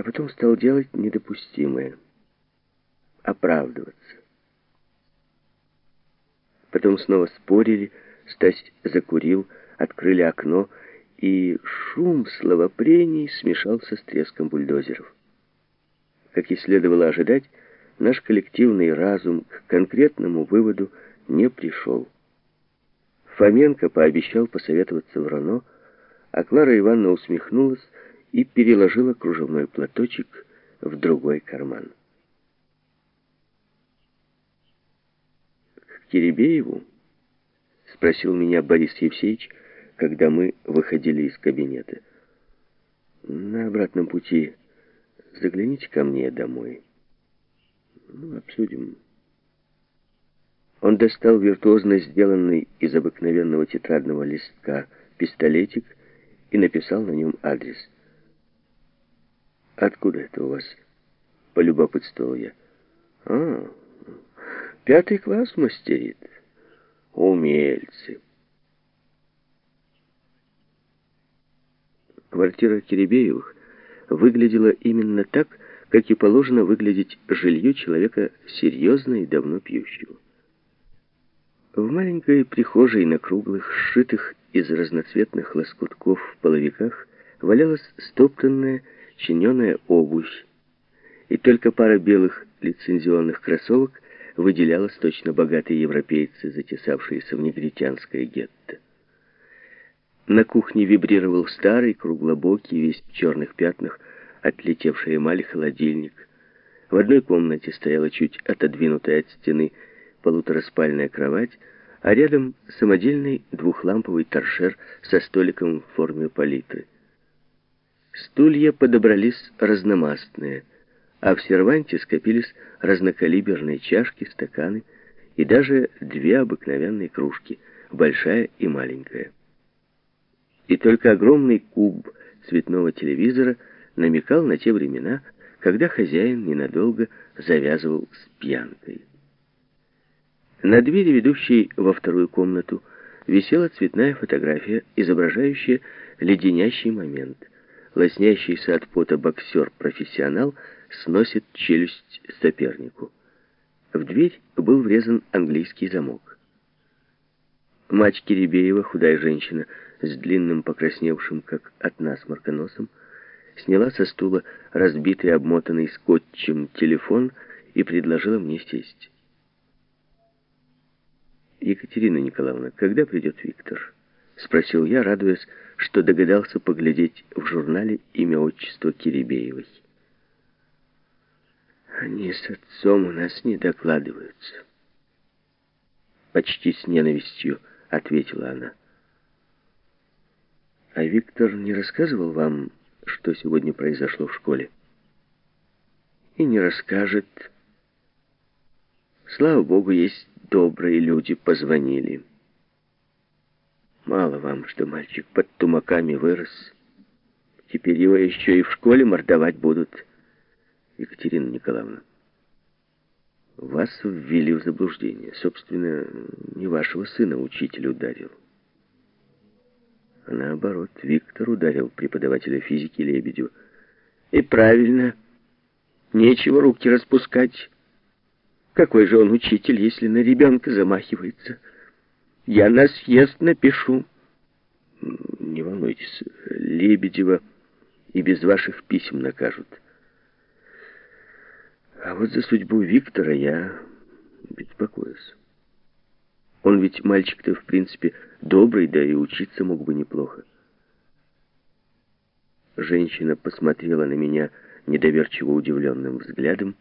а потом стал делать недопустимое — оправдываться. Потом снова спорили, Стась закурил, открыли окно, и шум словопрений смешался с треском бульдозеров. Как и следовало ожидать, наш коллективный разум к конкретному выводу не пришел. Фоменко пообещал посоветоваться в РАНО, а Клара Ивановна усмехнулась и переложила кружевной платочек в другой карман. «К Киребееву?» — спросил меня Борис Евсеевич, когда мы выходили из кабинета. «На обратном пути загляните ко мне домой. Ну, обсудим». Он достал виртуозно сделанный из обыкновенного тетрадного листка пистолетик и написал на нем адрес. «Откуда это у вас?» — полюбопытствовал я. «А, пятый класс мастерит. Умельцы». Квартира Киребеевых выглядела именно так, как и положено выглядеть жилье человека серьезно и давно пьющего. В маленькой прихожей на круглых, сшитых из разноцветных лоскутков половиках валялась стоптанная, чиненая обувь, и только пара белых лицензионных кроссовок выделялась точно богатые европейцы, затесавшиеся в негритянское гетто. На кухне вибрировал старый, круглобокий, весь в черных пятнах, отлетевший эмаль холодильник. В одной комнате стояла чуть отодвинутая от стены полутораспальная кровать, а рядом самодельный двухламповый торшер со столиком в форме палитры. Стулья подобрались разномастные, а в серванте скопились разнокалиберные чашки, стаканы и даже две обыкновенные кружки, большая и маленькая и только огромный куб цветного телевизора намекал на те времена, когда хозяин ненадолго завязывал с пьянкой. На двери, ведущей во вторую комнату, висела цветная фотография, изображающая леденящий момент. Лоснящийся от пота боксер-профессионал сносит челюсть сопернику. В дверь был врезан английский замок. Мать Киребеева, худая женщина, с длинным покрасневшим, как от насморка носом, сняла со стула разбитый обмотанный скотчем телефон и предложила мне сесть. «Екатерина Николаевна, когда придет Виктор?» — спросил я, радуясь, что догадался поглядеть в журнале имя-отчество Киребеевой. «Они с отцом у нас не докладываются». Почти с ненавистью ответила она. А Виктор не рассказывал вам, что сегодня произошло в школе? И не расскажет. Слава Богу, есть добрые люди, позвонили. Мало вам, что мальчик под тумаками вырос. Теперь его еще и в школе мордовать будут. Екатерина Николаевна, вас ввели в заблуждение. Собственно, не вашего сына учитель ударил. А наоборот, Виктор ударил преподавателя физики Лебедю. И правильно. Нечего руки распускать. Какой же он учитель, если на ребенка замахивается? Я на съезд напишу. Не волнуйтесь, Лебедева и без ваших писем накажут. А вот за судьбу Виктора я беспокоюсь. Он ведь мальчик-то, в принципе, добрый, да и учиться мог бы неплохо. Женщина посмотрела на меня недоверчиво удивленным взглядом,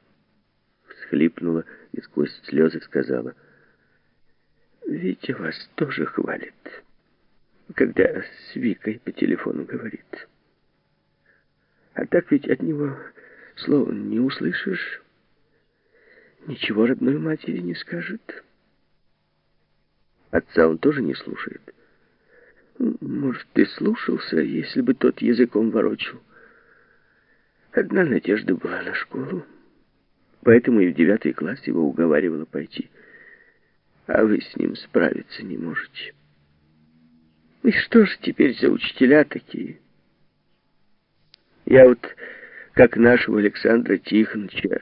всхлипнула и сквозь слезы сказала, «Витя вас тоже хвалит, когда с Викой по телефону говорит. А так ведь от него слова не услышишь, ничего родной матери не скажет». Отца он тоже не слушает. Может, ты слушался, если бы тот языком ворочил. Одна надежда была на школу. Поэтому и в девятый класс его уговаривала пойти. А вы с ним справиться не можете. И что же теперь за учителя такие? Я вот как нашего Александра Тихоновича,